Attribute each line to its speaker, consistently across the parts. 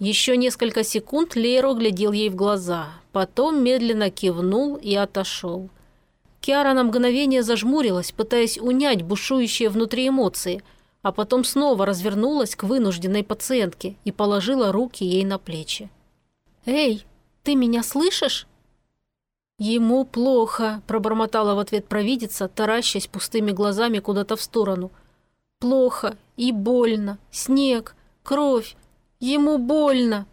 Speaker 1: Еще несколько секунд Лейро глядел ей в глаза, потом медленно кивнул и отошел. Киара на мгновение зажмурилась, пытаясь унять бушующие внутри эмоции, а потом снова развернулась к вынужденной пациентке и положила руки ей на плечи. «Эй, ты меня слышишь?» «Ему плохо», – пробормотала в ответ провидица, таращась пустыми глазами куда-то в сторону. «Плохо и больно. Снег, кровь. Ему больно».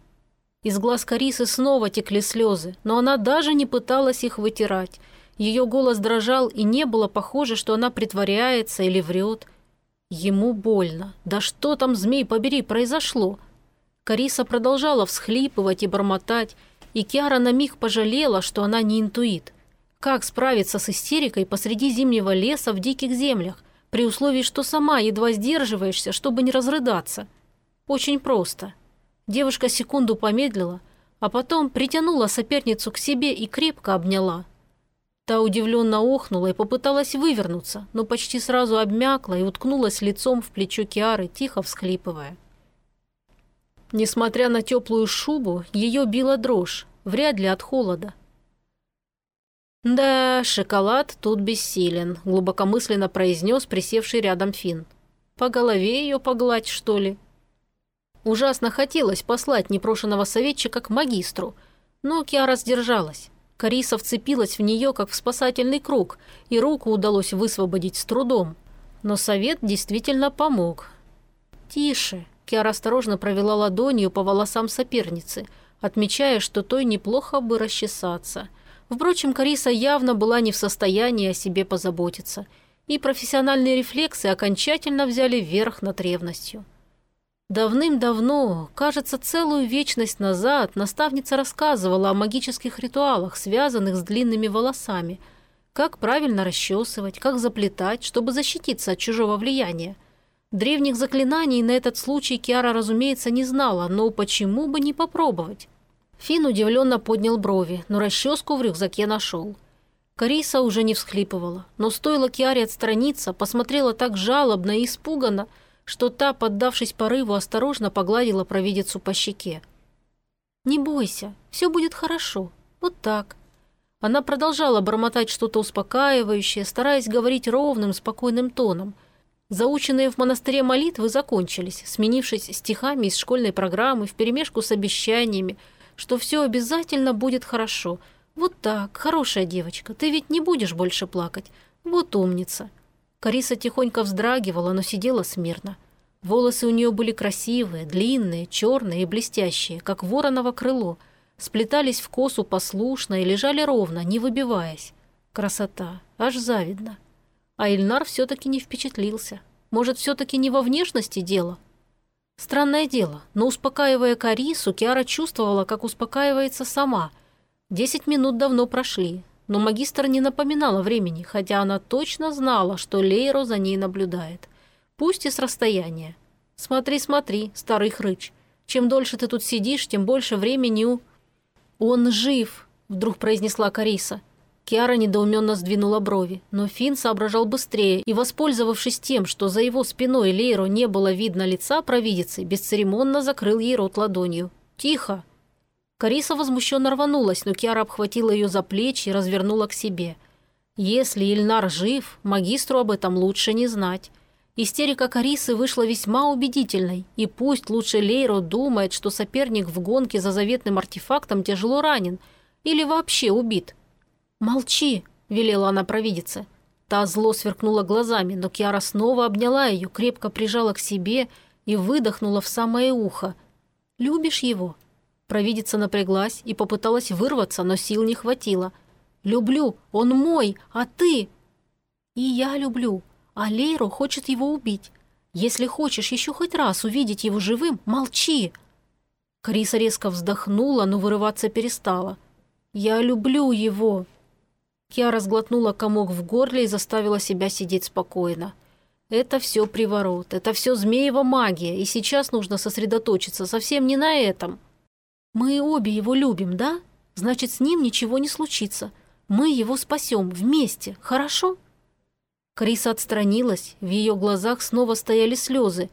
Speaker 1: Из глаз Карисы снова текли слезы, но она даже не пыталась их вытирать. Ее голос дрожал, и не было похоже, что она притворяется или врет. Ему больно. Да что там, змей побери, произошло? Кариса продолжала всхлипывать и бормотать, и Киара на миг пожалела, что она не интуит. Как справиться с истерикой посреди зимнего леса в диких землях, при условии, что сама едва сдерживаешься, чтобы не разрыдаться? Очень просто. Девушка секунду помедлила, а потом притянула соперницу к себе и крепко обняла. Та удивленно охнула и попыталась вывернуться, но почти сразу обмякла и уткнулась лицом в плечо Киары, тихо всхлипывая. Несмотря на теплую шубу, ее била дрожь, вряд ли от холода. «Да, шоколад тут бессилен», – глубокомысленно произнес присевший рядом Фин. «По голове ее погладь, что ли?» Ужасно хотелось послать непрошенного советчика к магистру, но Киара сдержалась. Кариса вцепилась в нее, как в спасательный круг, и руку удалось высвободить с трудом. Но совет действительно помог. «Тише», Киара осторожно провела ладонью по волосам соперницы, отмечая, что той неплохо бы расчесаться. Впрочем, Кариса явно была не в состоянии о себе позаботиться, и профессиональные рефлексы окончательно взяли верх над ревностью. Давным-давно, кажется, целую вечность назад, наставница рассказывала о магических ритуалах, связанных с длинными волосами, как правильно расчесывать, как заплетать, чтобы защититься от чужого влияния – Древних заклинаний на этот случай Киара, разумеется, не знала, но почему бы не попробовать? Фин удивленно поднял брови, но расческу в рюкзаке нашел. Кариса уже не всхлипывала, но стоило Киаре отстраниться, посмотрела так жалобно и испуганно, что та, поддавшись порыву, осторожно погладила провидицу по щеке. «Не бойся, все будет хорошо. Вот так». Она продолжала бормотать что-то успокаивающее, стараясь говорить ровным, спокойным тоном – Заученные в монастыре молитвы закончились, сменившись стихами из школьной программы вперемешку с обещаниями, что все обязательно будет хорошо. Вот так, хорошая девочка, ты ведь не будешь больше плакать. Вот умница. Кариса тихонько вздрагивала, но сидела смирно. Волосы у нее были красивые, длинные, черные и блестящие, как вороново крыло, сплетались в косу послушно и лежали ровно, не выбиваясь. Красота, аж завидно. А Ильнар все-таки не впечатлился. Может, все-таки не во внешности дело? Странное дело, но успокаивая Карису, Киара чувствовала, как успокаивается сама. Десять минут давно прошли, но магистр не напоминала времени, хотя она точно знала, что Лейро за ней наблюдает. Пусть и с расстояния. «Смотри, смотри, старый хрыч. Чем дольше ты тут сидишь, тем больше времени у...» «Он жив», — вдруг произнесла Кариса. Киара недоуменно сдвинула брови, но Финн соображал быстрее и, воспользовавшись тем, что за его спиной Лейру не было видно лица провидицы, бесцеремонно закрыл ей рот ладонью. «Тихо!» Кариса возмущенно рванулась, но Киара обхватила ее за плечи и развернула к себе. Если Ильнар жив, магистру об этом лучше не знать. Истерика Карисы вышла весьма убедительной, и пусть лучше Лейро думает, что соперник в гонке за заветным артефактом тяжело ранен или вообще убит – «Молчи!» – велела она провидице. Та зло сверкнула глазами, но Киара снова обняла ее, крепко прижала к себе и выдохнула в самое ухо. «Любишь его?» Провидица напряглась и попыталась вырваться, но сил не хватило. «Люблю! Он мой! А ты?» «И я люблю, а Лейру хочет его убить. Если хочешь еще хоть раз увидеть его живым, молчи!» Криса резко вздохнула, но вырываться перестала. «Я люблю его!» Киара сглотнула комок в горле и заставила себя сидеть спокойно. Это все приворот, это все змеева магия, и сейчас нужно сосредоточиться совсем не на этом. Мы обе его любим, да? Значит, с ним ничего не случится. Мы его спасем вместе, хорошо? Криса отстранилась, в ее глазах снова стояли слезы.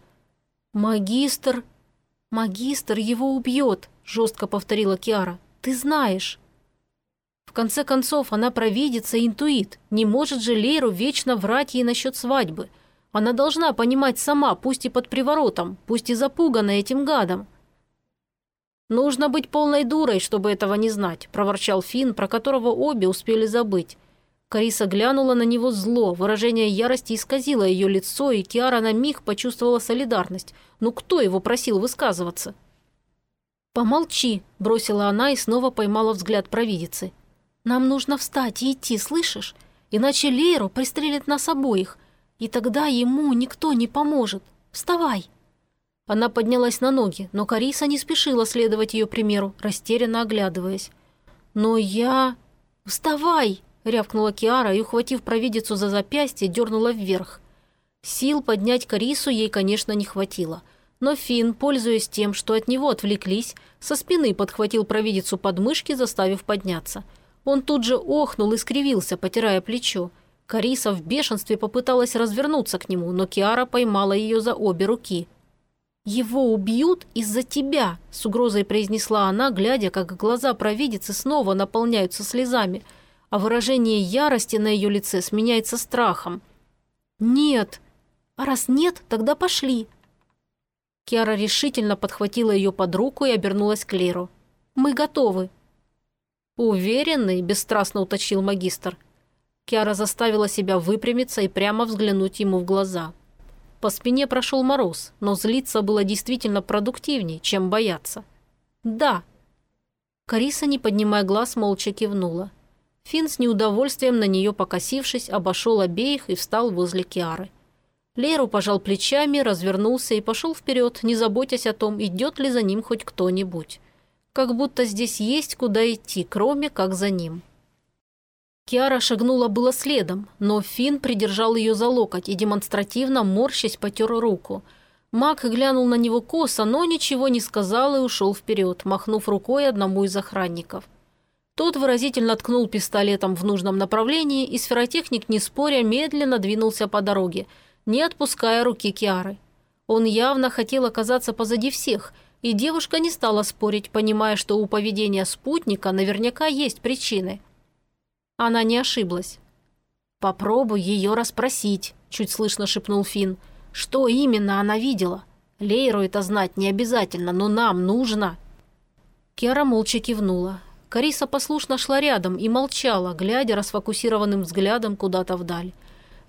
Speaker 1: «Магистр...» «Магистр его убьет», – жестко повторила Киара. «Ты знаешь». В конце концов, она провидится интуит. Не может же Лейру вечно врать ей насчет свадьбы. Она должна понимать сама, пусть и под приворотом, пусть и запуганная этим гадом. «Нужно быть полной дурой, чтобы этого не знать», – проворчал Финн, про которого обе успели забыть. Кариса глянула на него зло, выражение ярости исказило ее лицо, и Киара на миг почувствовала солидарность. Ну кто его просил высказываться? «Помолчи», – бросила она и снова поймала взгляд провидицы. «Нам нужно встать и идти, слышишь? Иначе Лейру пристрелит нас обоих, и тогда ему никто не поможет. Вставай!» Она поднялась на ноги, но Кариса не спешила следовать ее примеру, растерянно оглядываясь. «Но я...» «Вставай!» – рявкнула Киара и, ухватив провидицу за запястье, дернула вверх. Сил поднять Карису ей, конечно, не хватило. Но Финн, пользуясь тем, что от него отвлеклись, со спины подхватил провидицу под мышки, заставив подняться. Он тут же охнул и скривился, потирая плечо. Кариса в бешенстве попыталась развернуться к нему, но Киара поймала ее за обе руки – «Его убьют из-за тебя», – с угрозой произнесла она, глядя, как глаза провидицы снова наполняются слезами, а выражение ярости на ее лице сменяется страхом. «Нет. А раз нет, тогда пошли». Киара решительно подхватила ее под руку и обернулась к Леру. «Мы готовы». «Уверенный?» – бесстрастно уточнил магистр. Киара заставила себя выпрямиться и прямо взглянуть ему в глаза. По спине прошел мороз, но злиться было действительно продуктивнее, чем бояться. «Да». Кариса, не поднимая глаз, молча кивнула. Финн с неудовольствием на нее покосившись, обошел обеих и встал возле Киары. Леру пожал плечами, развернулся и пошел вперед, не заботясь о том, идет ли за ним хоть кто-нибудь. Как будто здесь есть куда идти, кроме как за ним. Киара шагнула было следом, но Финн придержал ее за локоть и демонстративно, морщась, потер руку. Маг глянул на него косо, но ничего не сказал и ушел вперед, махнув рукой одному из охранников. Тот выразительно ткнул пистолетом в нужном направлении, и сферотехник, не споря, медленно двинулся по дороге, не отпуская руки Киары. Он явно хотел оказаться позади всех, и девушка не стала спорить, понимая, что у поведения спутника наверняка есть причины – она не ошиблась. «Попробуй ее расспросить», – чуть слышно шепнул Финн. «Что именно она видела? Лейру это знать не обязательно, но нам нужно». Кера молча кивнула. Кариса послушно шла рядом и молчала, глядя расфокусированным взглядом куда-то вдаль.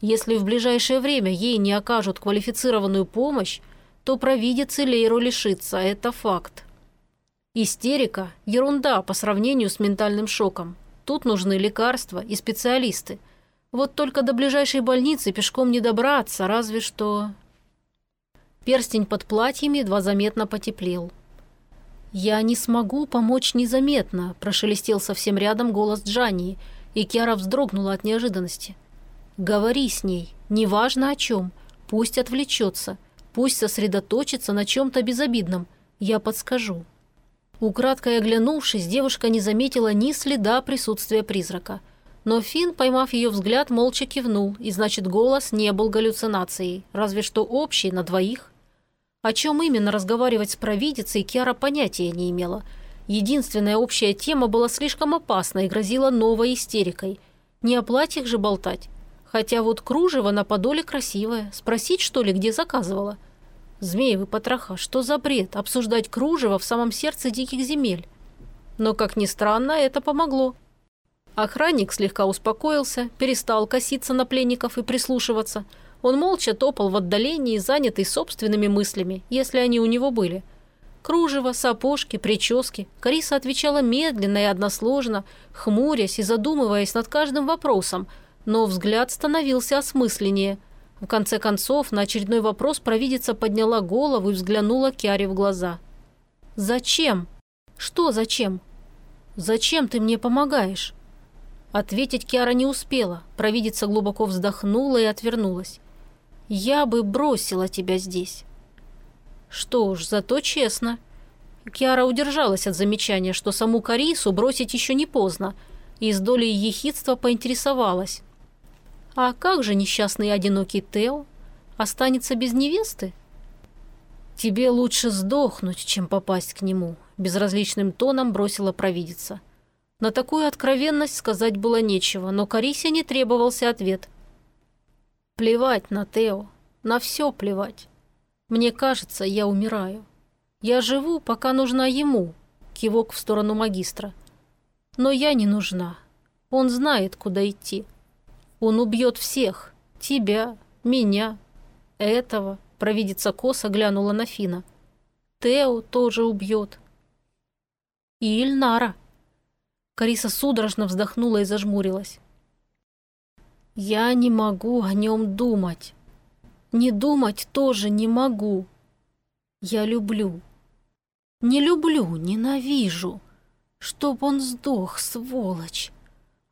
Speaker 1: Если в ближайшее время ей не окажут квалифицированную помощь, то провидицы Лейру лишится, это факт. Истерика – ерунда по сравнению с ментальным шоком. Тут нужны лекарства и специалисты. Вот только до ближайшей больницы пешком не добраться, разве что... Перстень под платьем едва заметно потеплел. «Я не смогу помочь незаметно», – прошелестел совсем рядом голос Джанни, и Киара вздрогнула от неожиданности. «Говори с ней, неважно о чем, пусть отвлечется, пусть сосредоточится на чем-то безобидном, я подскажу». Украдкой оглянувшись, девушка не заметила ни следа присутствия призрака. Но Финн, поймав ее взгляд, молча кивнул, и значит, голос не был галлюцинацией, разве что общий на двоих. О чем именно разговаривать с провидицей, Киара понятия не имела. Единственная общая тема была слишком опасна и грозила новой истерикой. Не о платьях же болтать. Хотя вот кружево на подоле красивое. Спросить, что ли, где заказывала? – Змеевы потроха, что за бред обсуждать кружево в самом сердце диких земель? Но, как ни странно, это помогло. Охранник слегка успокоился, перестал коситься на пленников и прислушиваться. Он молча топал в отдалении, занятый собственными мыслями, если они у него были. Кружево, сапожки, прически. Кариса отвечала медленно и односложно, хмурясь и задумываясь над каждым вопросом, но взгляд становился осмысленнее – в конце концов, на очередной вопрос провидица подняла голову и взглянула Киаре в глаза. «Зачем? Что зачем? Зачем ты мне помогаешь?» Ответить Киара не успела. Провидица глубоко вздохнула и отвернулась. «Я бы бросила тебя здесь». «Что ж, зато честно». Киара удержалась от замечания, что саму Карису бросить еще не поздно, и с долей ехидства поинтересовалась. А как же несчастный одинокий Тео? Останется без невесты? «Тебе лучше сдохнуть, чем попасть к нему», – безразличным тоном бросила провидица. На такую откровенность сказать было нечего, но Карисе не требовался ответ. «Плевать на Тео, на все плевать. Мне кажется, я умираю. Я живу, пока нужна ему», – кивок в сторону магистра. «Но я не нужна. Он знает, куда идти. Он убьет всех. Тебя, меня, этого». Провидица косо глянула на Фина. Тео тоже убьет. И Ильнара. Кариса судорожно вздохнула и зажмурилась. Я не могу о нем думать. Не думать тоже не могу. Я люблю. Не люблю, ненавижу. Чтоб он сдох, сволочь.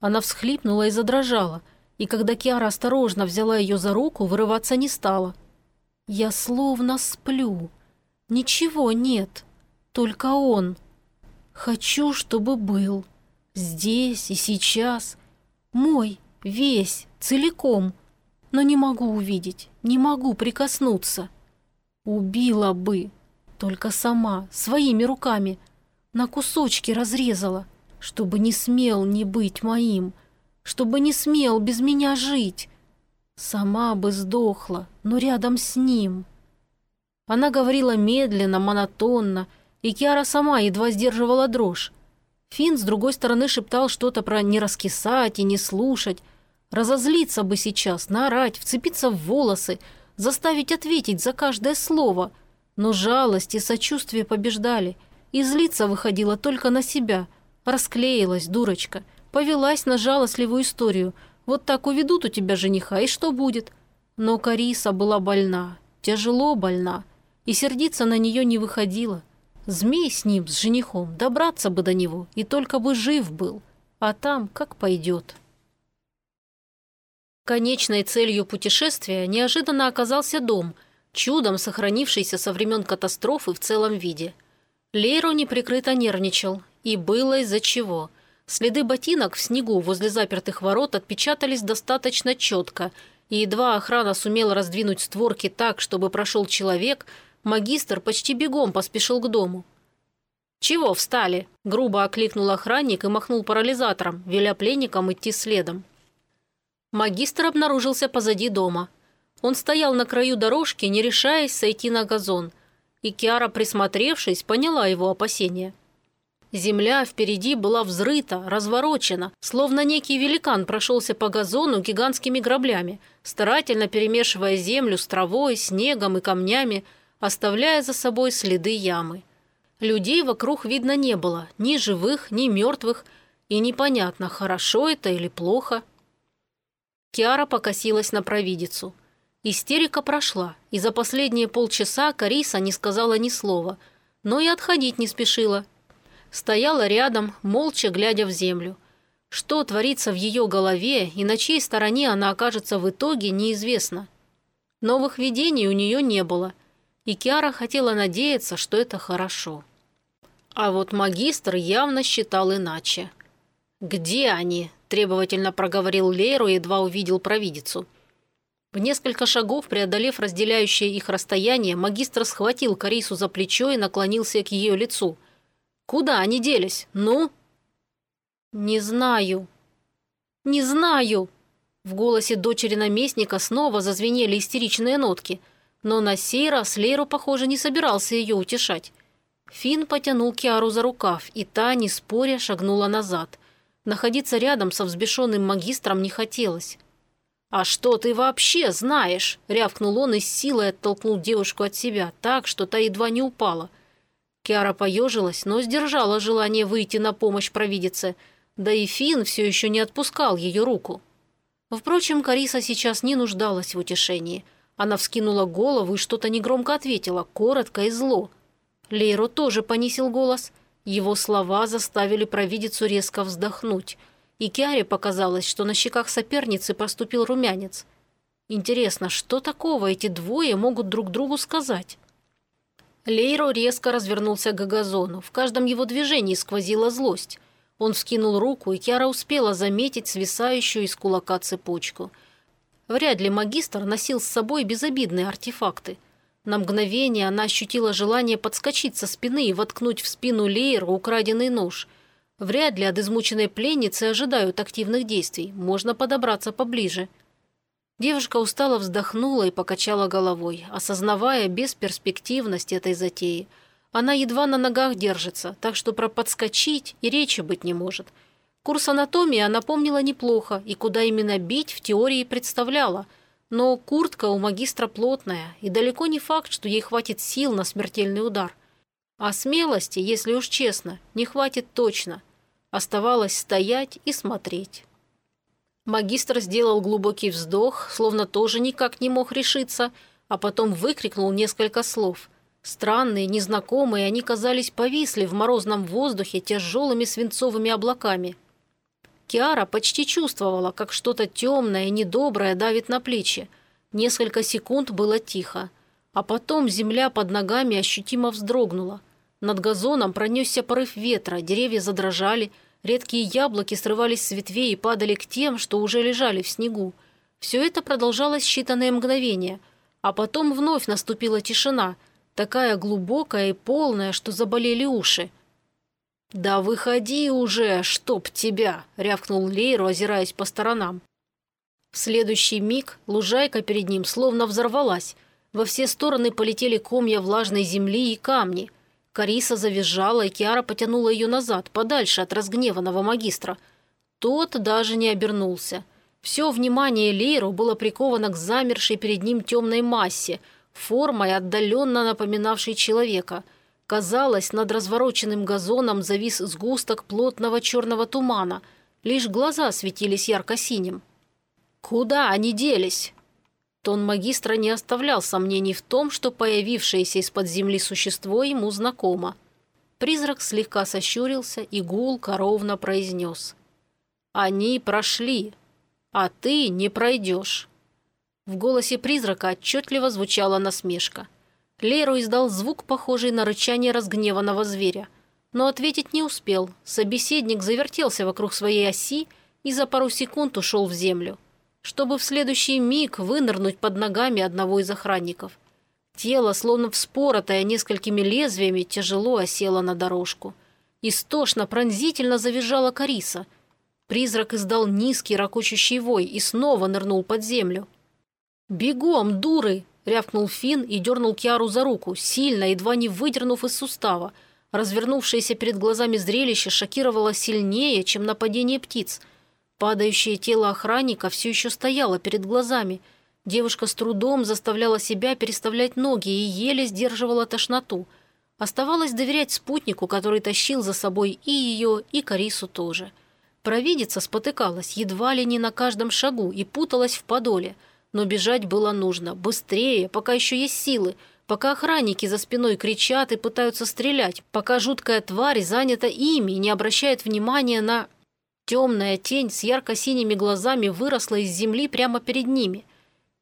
Speaker 1: Она всхлипнула и задрожала, и когда Киара осторожно взяла ее за руку, вырываться не стала. Я словно сплю. Ничего нет, только он. Хочу, чтобы был. Здесь и сейчас. Мой, весь, целиком. Но не могу увидеть, не могу прикоснуться. Убила бы, только сама, своими руками. На кусочки разрезала, чтобы не смел не быть моим, чтобы не смел без меня жить. Сама бы сдохла, но рядом с ним. Она говорила медленно, монотонно, и Киара сама едва сдерживала дрожь. Финн с другой стороны шептал что-то про не раскисать и не слушать. Разозлиться бы сейчас, наорать, вцепиться в волосы, заставить ответить за каждое слово. Но жалость и сочувствие побеждали, и злиться выходила только на себя. Расклеилась, дурочка, повелась на жалостливую историю – вот так уведут у тебя жениха, и что будет? Но Кариса была больна, тяжело больна, и сердиться на нее не выходило. Змей с ним, с женихом, добраться бы до него, и только бы жив был. А там как пойдет. Конечной целью путешествия неожиданно оказался дом, чудом сохранившийся со времен катастрофы в целом виде. Лейро неприкрыто нервничал, и было из-за чего – Следы ботинок в снегу возле запертых ворот отпечатались достаточно четко, и едва охрана сумела раздвинуть створки так, чтобы прошел человек, магистр почти бегом поспешил к дому. «Чего встали?» – грубо окликнул охранник и махнул парализатором, веля пленникам идти следом. Магистр обнаружился позади дома. Он стоял на краю дорожки, не решаясь сойти на газон, и Киара, присмотревшись, поняла его опасения – Земля впереди была взрыта, разворочена, словно некий великан прошелся по газону гигантскими граблями, старательно перемешивая землю с травой, снегом и камнями, оставляя за собой следы ямы. Людей вокруг видно не было, ни живых, ни мертвых, и непонятно, хорошо это или плохо. Киара покосилась на провидицу. Истерика прошла, и за последние полчаса Кариса не сказала ни слова, но и отходить не спешила, стояла рядом, молча глядя в землю. Что творится в ее голове и на чьей стороне она окажется в итоге, неизвестно. Новых видений у нее не было, и Киара хотела надеяться, что это хорошо. А вот магистр явно считал иначе. «Где они?» – требовательно проговорил Лейру, едва увидел провидицу. В несколько шагов, преодолев разделяющее их расстояние, магистр схватил Карису за плечо и наклонился к ее лицу – Куда они делись? Ну?» «Не знаю. Не знаю!» В голосе дочери наместника снова зазвенели истеричные нотки, но на сей раз Лейру, похоже, не собирался ее утешать. Финн потянул Киару за рукав, и та, не споря, шагнула назад. Находиться рядом со взбешенным магистром не хотелось. «А что ты вообще знаешь?» – рявкнул он и с силой оттолкнул девушку от себя, так, что та едва не упала – Киара поежилась, но сдержала желание выйти на помощь провидице, да и Фин все еще не отпускал ее руку. Впрочем, Кариса сейчас не нуждалась в утешении. Она вскинула голову и что-то негромко ответила, коротко и зло. Лейро тоже понизил голос. Его слова заставили провидицу резко вздохнуть. И Киаре показалось, что на щеках соперницы проступил румянец. Интересно, что такого эти двое могут друг другу сказать? Лейро резко развернулся к газону. В каждом его движении сквозила злость. Он вскинул руку, и Киара успела заметить свисающую из кулака цепочку. Вряд ли магистр носил с собой безобидные артефакты. На мгновение она ощутила желание подскочить со спины и воткнуть в спину Лейра украденный нож. Вряд ли от измученной пленницы ожидают активных действий. Можно подобраться поближе. Девушка устало вздохнула и покачала головой, осознавая бесперспективность этой затеи. Она едва на ногах держится, так что про подскочить и речи быть не может. Курс анатомии она помнила неплохо и куда именно бить в теории представляла – но куртка у магистра плотная, и далеко не факт, что ей хватит сил на смертельный удар. А смелости, если уж честно, не хватит точно. Оставалось стоять и смотреть. Магистр сделал глубокий вздох, словно тоже никак не мог решиться, а потом выкрикнул несколько слов. Странные, незнакомые, они казались повисли в морозном воздухе тяжелыми свинцовыми облаками – Киара почти чувствовала, как что-то темное и недоброе давит на плечи. Несколько секунд было тихо. А потом земля под ногами ощутимо вздрогнула. Над газоном пронесся порыв ветра, деревья задрожали, редкие яблоки срывались с ветвей и падали к тем, что уже лежали в снегу. Все это продолжалось считанные мгновения. А потом вновь наступила тишина, такая глубокая и полная, что заболели уши – «Да выходи уже, чтоб тебя!» – рявкнул Лейру, озираясь по сторонам. В следующий миг лужайка перед ним словно взорвалась. Во все стороны полетели комья влажной земли и камни. Кариса завизжала, и Киара потянула ее назад, подальше от разгневанного магистра. Тот даже не обернулся. Все внимание Лейру было приковано к замершей перед ним темной массе, формой, отдаленно напоминавшей человека – Казалось, над развороченным газоном завис сгусток плотного черного тумана. Лишь глаза светились ярко-синим. «Куда они делись?» Тон магистра не оставлял сомнений в том, что появившееся из-под земли существо ему знакомо. Призрак слегка сощурился и гулко ровно произнес. «Они прошли, а ты не пройдешь». В голосе призрака отчетливо звучала насмешка. Леру издал звук, похожий на рычание разгневанного зверя. Но ответить не успел. Собеседник завертелся вокруг своей оси и за пару секунд ушел в землю, чтобы в следующий миг вынырнуть под ногами одного из охранников. Тело, словно вспоротое несколькими лезвиями, тяжело осело на дорожку. Истошно, пронзительно завизжала Кариса. Призрак издал низкий ракочущий вой и снова нырнул под землю. «Бегом, дуры!» рявкнул Финн и дернул Киару за руку, сильно, едва не выдернув из сустава. Развернувшееся перед глазами зрелище шокировало сильнее, чем нападение птиц. Падающее тело охранника все еще стояло перед глазами. Девушка с трудом заставляла себя переставлять ноги и еле сдерживала тошноту. Оставалось доверять спутнику, который тащил за собой и ее, и Карису тоже. Провидица спотыкалась едва ли не на каждом шагу и путалась в подоле – но бежать было нужно, быстрее, пока еще есть силы, пока охранники за спиной кричат и пытаются стрелять, пока жуткая тварь занята ими и не обращает внимания на... Темная тень с ярко-синими глазами выросла из земли прямо перед ними.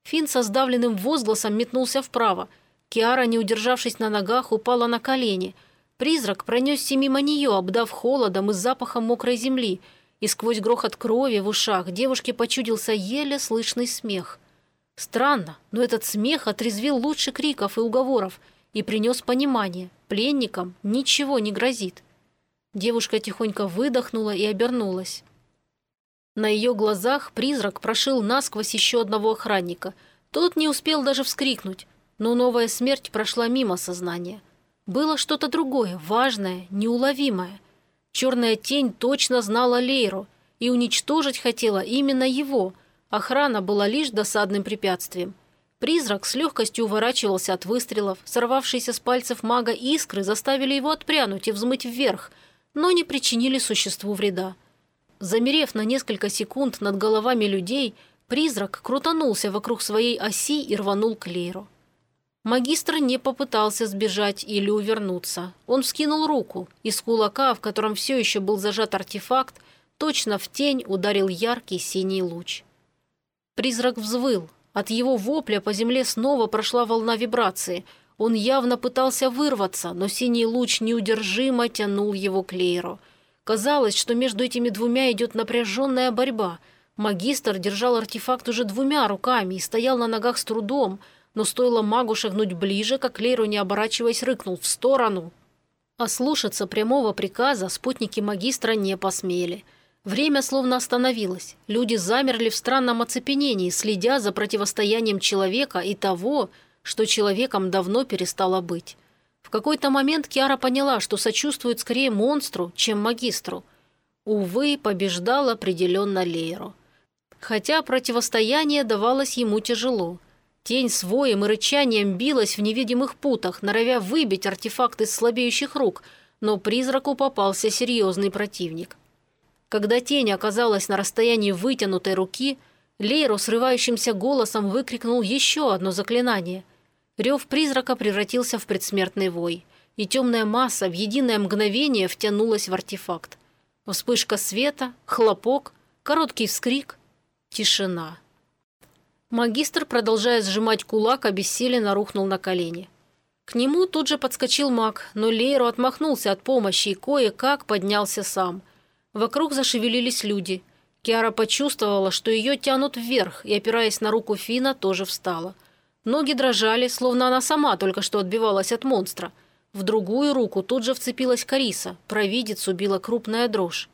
Speaker 1: Финн со сдавленным возгласом метнулся вправо. Киара, не удержавшись на ногах, упала на колени. Призрак пронесся мимо нее, обдав холодом и запахом мокрой земли, и сквозь грохот крови в ушах девушке почудился еле слышный смех – Странно, но этот смех отрезвил лучше криков и уговоров и принес понимание. Пленникам ничего не грозит. Девушка тихонько выдохнула и обернулась. На ее глазах призрак прошил насквозь еще одного охранника. Тот не успел даже вскрикнуть, но новая смерть прошла мимо сознания. Было что-то другое, важное, неуловимое. Черная тень точно знала Лейру и уничтожить хотела именно его – Охрана была лишь досадным препятствием. Призрак с легкостью уворачивался от выстрелов, сорвавшиеся с пальцев мага искры заставили его отпрянуть и взмыть вверх, но не причинили существу вреда. Замерев на несколько секунд над головами людей, призрак крутанулся вокруг своей оси и рванул к Лейру. Магистр не попытался сбежать или увернуться. Он вскинул руку, из кулака, в котором все еще был зажат артефакт, точно в тень ударил яркий синий луч. Призрак взвыл. От его вопля по земле снова прошла волна вибрации. Он явно пытался вырваться, но синий луч неудержимо тянул его к Лейру. Казалось, что между этими двумя идет напряженная борьба. Магистр держал артефакт уже двумя руками и стоял на ногах с трудом, но стоило магу шагнуть ближе, как Лейру, не оборачиваясь, рыкнул в сторону. Ослушаться прямого приказа спутники магистра не посмели. Время словно остановилось. Люди замерли в странном оцепенении, следя за противостоянием человека и того, что человеком давно перестало быть. В какой-то момент Киара поняла, что сочувствует скорее монстру, чем магистру. Увы, побеждал определенно Лейру. Хотя противостояние давалось ему тяжело – Тень с воем и рычанием билась в невидимых путах, норовя выбить артефакт из слабеющих рук, но призраку попался серьезный противник. Когда тень оказалась на расстоянии вытянутой руки, Лейру срывающимся голосом выкрикнул еще одно заклинание. Рев призрака превратился в предсмертный вой, и темная масса в единое мгновение втянулась в артефакт. Вспышка света, хлопок, короткий вскрик, тишина. Магистр, продолжая сжимать кулак, обессиленно рухнул на колени. К нему тут же подскочил маг, но Лейру отмахнулся от помощи и кое-как поднялся сам. Вокруг зашевелились люди. Киара почувствовала, что ее тянут вверх, и, опираясь на руку Фина, тоже встала. Ноги дрожали, словно она сама только что отбивалась от монстра. В другую руку тут же вцепилась Кариса, провидец убила крупная дрожь.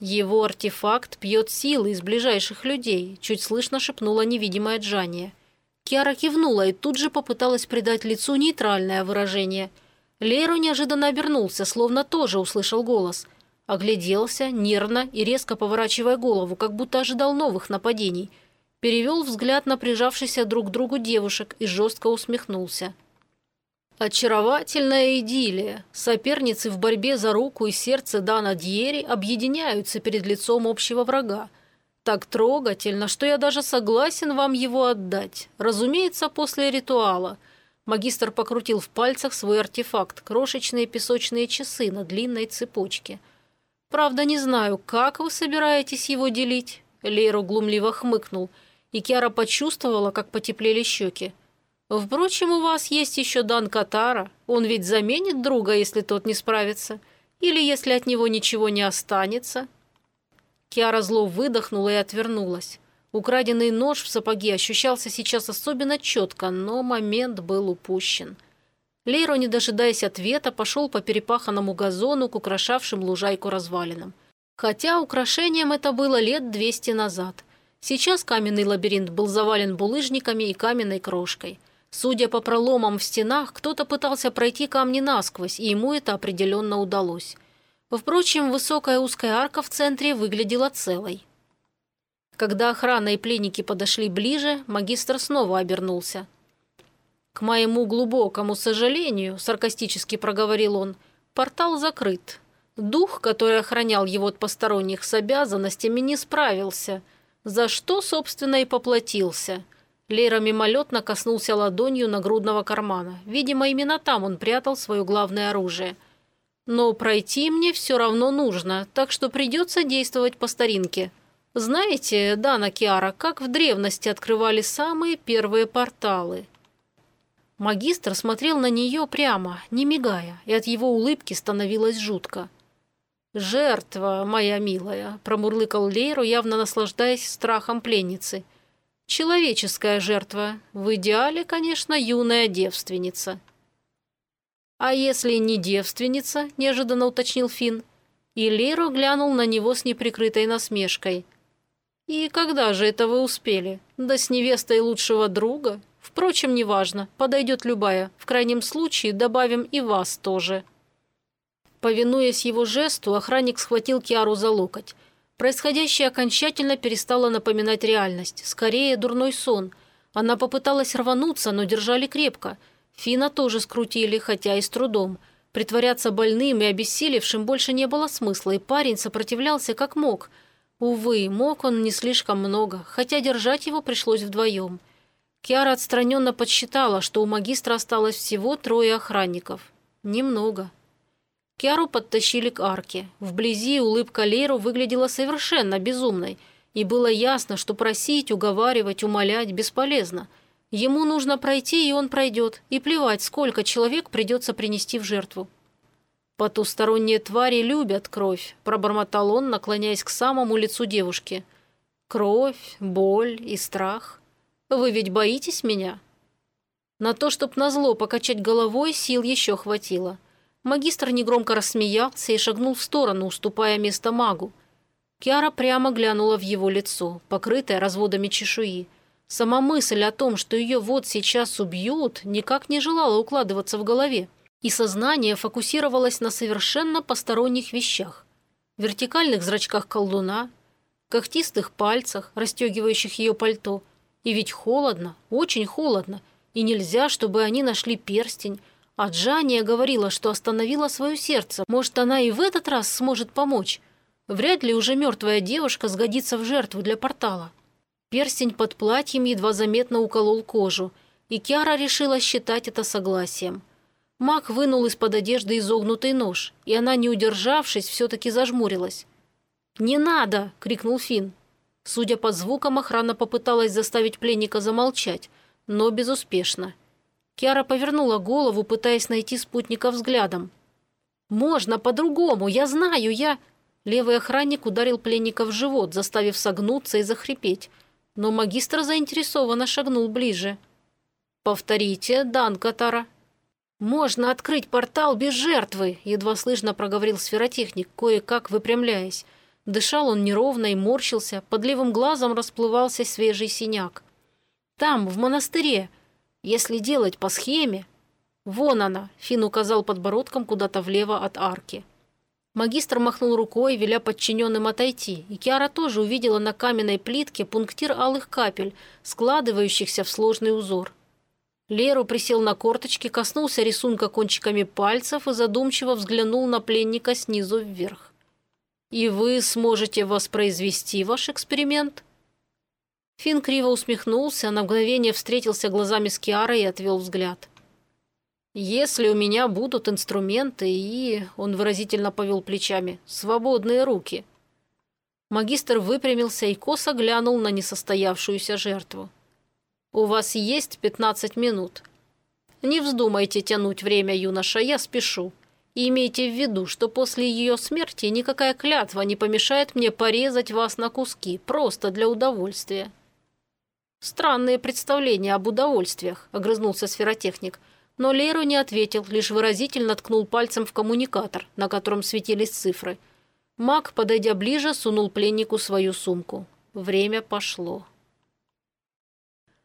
Speaker 1: «Его артефакт пьет силы из ближайших людей», – чуть слышно шепнула невидимое Джания. Киара кивнула и тут же попыталась придать лицу нейтральное выражение. Лейру неожиданно обернулся, словно тоже услышал голос. Огляделся, нервно и резко поворачивая голову, как будто ожидал новых нападений. Перевел взгляд на прижавшихся друг к другу девушек и жестко усмехнулся. Очаровательная идиллия. Соперницы в борьбе за руку и сердце Дана Дьери объединяются перед лицом общего врага. Так трогательно, что я даже согласен вам его отдать. Разумеется, после ритуала. Магистр покрутил в пальцах свой артефакт – крошечные песочные часы на длинной цепочке. Правда, не знаю, как вы собираетесь его делить? Лейро глумливо хмыкнул, и Киара почувствовала, как потеплели щеки. Впрочем, у вас есть еще Дан Катара. Он ведь заменит друга, если тот не справится. Или если от него ничего не останется. Киара зло выдохнула и отвернулась. Украденный нож в сапоге ощущался сейчас особенно четко, но момент был упущен. Лейро, не дожидаясь ответа, пошел по перепаханному газону к украшавшим лужайку развалинам. Хотя украшением это было лет двести назад. Сейчас каменный лабиринт был завален булыжниками и каменной крошкой – Судя по проломам в стенах, кто-то пытался пройти камни насквозь, и ему это определенно удалось. Впрочем, высокая узкая арка в центре выглядела целой. Когда охрана и пленники подошли ближе, магистр снова обернулся. «К моему глубокому сожалению», – саркастически проговорил он, – «портал закрыт. Дух, который охранял его от посторонних с обязанностями, не справился, за что, собственно, и поплатился». Лейра мимолетно коснулся ладонью нагрудного кармана. Видимо, именно там он прятал свое главное оружие. Но пройти мне все равно нужно, так что придется действовать по старинке. Знаете, Дана Киара, как в древности открывали самые первые порталы? Магистр смотрел на нее прямо, не мигая, и от его улыбки становилось жутко. «Жертва, моя милая», – промурлыкал Лейру, явно наслаждаясь страхом пленницы – Человеческая жертва. В идеале, конечно, юная девственница. «А если не девственница?» – неожиданно уточнил Финн. И Леру глянул на него с неприкрытой насмешкой. «И когда же это вы успели? Да с невестой лучшего друга? Впрочем, неважно, подойдет любая. В крайнем случае добавим и вас тоже». Повинуясь его жесту, охранник схватил Киару за локоть – Происходящее окончательно перестало напоминать реальность, скорее дурной сон. Она попыталась рвануться, но держали крепко. Фина тоже скрутили, хотя и с трудом. Притворяться больным и обессилевшим больше не было смысла, и парень сопротивлялся как мог. Увы, мог он не слишком много, хотя держать его пришлось вдвоем. Киара отстраненно подсчитала, что у магистра осталось всего трое охранников. Немного. Киару подтащили к арке. Вблизи улыбка Леру выглядела совершенно безумной, и было ясно, что просить, уговаривать, умолять бесполезно. Ему нужно пройти, и он пройдет, и плевать, сколько человек придется принести в жертву. «Потусторонние твари любят кровь», – пробормотал он, наклоняясь к самому лицу девушки. «Кровь, боль и страх. Вы ведь боитесь меня?» На то, чтоб назло покачать головой, сил еще хватило. Магистр негромко рассмеялся и шагнул в сторону, уступая место магу. Киара прямо глянула в его лицо, покрытое разводами чешуи. Сама мысль о том, что ее вот сейчас убьют, никак не желала укладываться в голове, и сознание фокусировалось на совершенно посторонних вещах. Вертикальных зрачках колдуна, когтистых пальцах, расстегивающих ее пальто. И ведь холодно, очень холодно, и нельзя, чтобы они нашли перстень. А Джания говорила, что остановила свое сердце. Может, она и в этот раз сможет помочь. Вряд ли уже мертвая девушка сгодится в жертву для портала. Перстень под платьем едва заметно уколол кожу, и Киара решила считать это согласием. Маг вынул из-под одежды изогнутый нож, и она, не удержавшись, все-таки зажмурилась. «Не надо!» – крикнул Финн. Судя по звукам, охрана попыталась заставить пленника замолчать, но безуспешно. Киара повернула голову, пытаясь найти спутника взглядом. «Можно по-другому, я знаю, я...» Левый охранник ударил пленника в живот, заставив согнуться и захрипеть. Но магистр заинтересованно шагнул ближе. «Повторите, Дан Катара». «Можно открыть портал без жертвы», – едва слышно проговорил сферотехник, кое-как выпрямляясь. Дышал он неровно и морщился, под левым глазом расплывался свежий синяк. «Там, в монастыре, если делать по схеме...» «Вон она», – Фин указал подбородком куда-то влево от арки. Магистр махнул рукой, веля подчиненным отойти, и Киара тоже увидела на каменной плитке пунктир алых капель, складывающихся в сложный узор. Леру присел на корточки, коснулся рисунка кончиками пальцев и задумчиво взглянул на пленника снизу вверх. «И вы сможете воспроизвести ваш эксперимент?» Фин криво усмехнулся, на мгновение встретился глазами с Киарой и отвел взгляд. «Если у меня будут инструменты и...» — он выразительно повел плечами. «Свободные руки». Магистр выпрямился и косо глянул на несостоявшуюся жертву. «У вас есть пятнадцать минут. Не вздумайте тянуть время, юноша, я спешу. И имейте в виду, что после ее смерти никакая клятва не помешает мне порезать вас на куски, просто для удовольствия». «Странные представления об удовольствиях», — огрызнулся сферотехник. Но Леру не ответил, лишь выразительно ткнул пальцем в коммуникатор, на котором светились цифры. Маг, подойдя ближе, сунул пленнику свою сумку. Время пошло.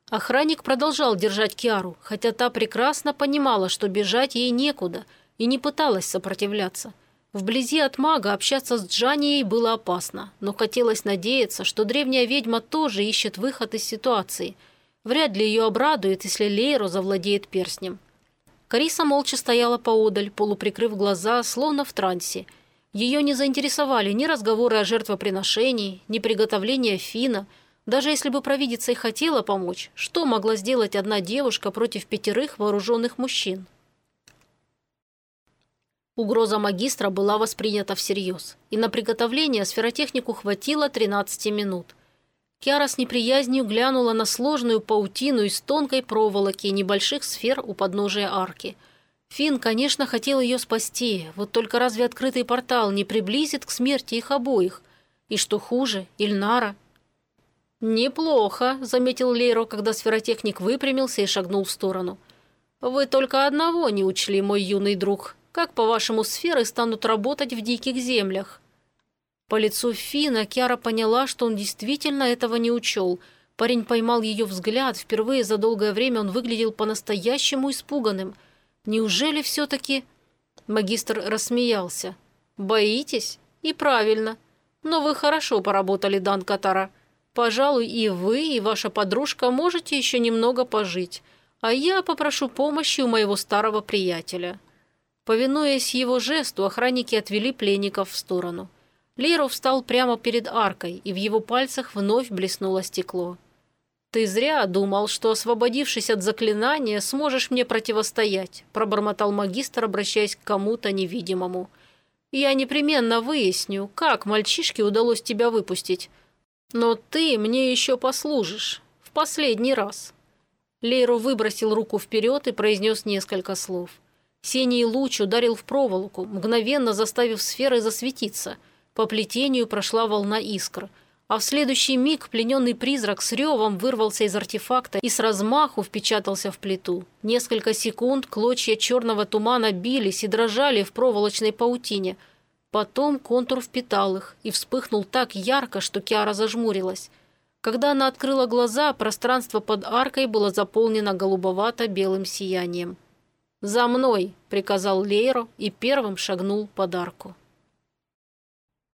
Speaker 1: Охранник продолжал держать Киару, хотя та прекрасно понимала, что бежать ей некуда, и не пыталась сопротивляться. Вблизи от мага общаться с Джанией было опасно, но хотелось надеяться, что древняя ведьма тоже ищет выход из ситуации. Вряд ли ее обрадует, если Лейро завладеет перстнем. Кариса молча стояла поодаль, полуприкрыв глаза, словно в трансе. Ее не заинтересовали ни разговоры о жертвоприношении, ни приготовление фина – даже если бы провидица и хотела помочь, что могла сделать одна девушка против пятерых вооруженных мужчин? Угроза магистра была воспринята всерьез, и на приготовление сферотехнику хватило 13 минут. Киара с неприязнью глянула на сложную паутину из тонкой проволоки небольших сфер у подножия арки. Финн, конечно, хотел ее спасти, вот только разве открытый портал не приблизит к смерти их обоих? И что хуже, Ильнара – «Неплохо», – заметил Лейро, когда сферотехник выпрямился и шагнул в сторону. «Вы только одного не учли, мой юный друг. Как, по-вашему, сферы станут работать в диких землях?» По лицу Фина Киара поняла, что он действительно этого не учел. Парень поймал ее взгляд. Впервые за долгое время он выглядел по-настоящему испуганным. «Неужели все-таки...» Магистр рассмеялся. «Боитесь? И правильно. Но вы хорошо поработали, Дан Катара. Пожалуй, и вы, и ваша подружка можете еще немного пожить, а я попрошу помощи у моего старого приятеля». Повинуясь его жесту, охранники отвели пленников в сторону. Леру встал прямо перед аркой, и в его пальцах вновь блеснуло стекло. «Ты зря думал, что, освободившись от заклинания, сможешь мне противостоять», пробормотал магистр, обращаясь к кому-то невидимому. «Я непременно выясню, как мальчишке удалось тебя выпустить. Но ты мне еще послужишь. В последний раз». Лейру выбросил руку вперед и произнес несколько слов. Синий луч ударил в проволоку, мгновенно заставив сферы засветиться. По плетению прошла волна искр. А в следующий миг плененный призрак с ревом вырвался из артефакта и с размаху впечатался в плиту. Несколько секунд клочья черного тумана бились и дрожали в проволочной паутине. Потом контур впитал их и вспыхнул так ярко, что Киара зажмурилась. Когда она открыла глаза, пространство под аркой было заполнено голубовато-белым сиянием. «За мной!» – приказал Лейро и первым шагнул под арку.